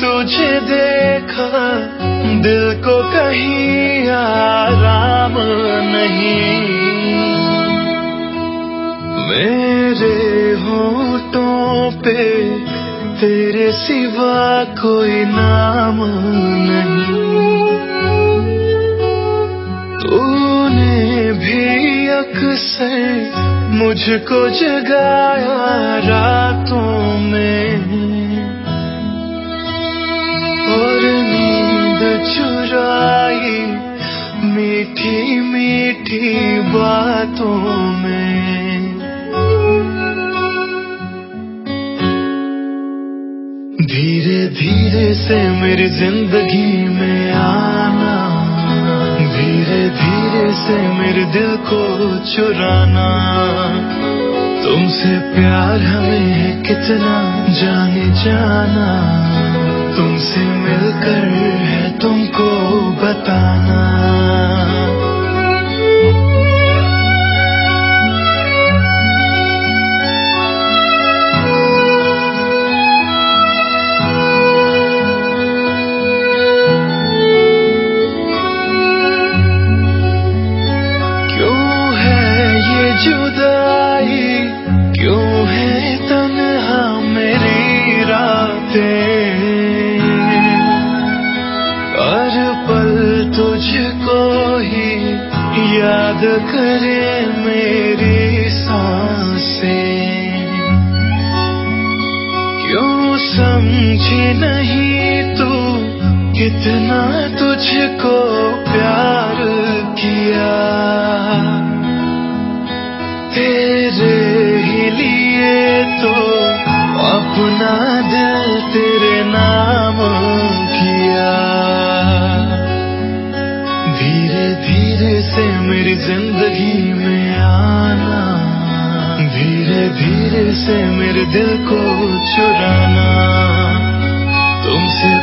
तुझे देखा, दिल को कहीं आराम नहीं। मेरे होठों पे तेरे सिवा कोई नाम नहीं। तूने भी अक्सर मुझको जगाया रातों में। मीठी मीठी बातों में। धीरे धीरे से मेरी ज़िंदगी में आना, धीरे धीरे से मेरे दिल को चुराना। तुमसे प्यार हमें है कितना जाने जाना, तुमसे मिलकर है तुमको बताना। याद करे मेरी साँसें। क्यों समझी नहीं तू कितना तुझको प्यार किया? तेरे ही लिए तो अपना धीरे धीरे से मेरी ज़िंदगी में आना, धीरे धीरे से मेरे दिल को चुराना। तुमसे